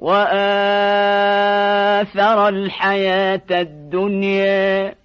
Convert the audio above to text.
وآثر الحياة الدنيا.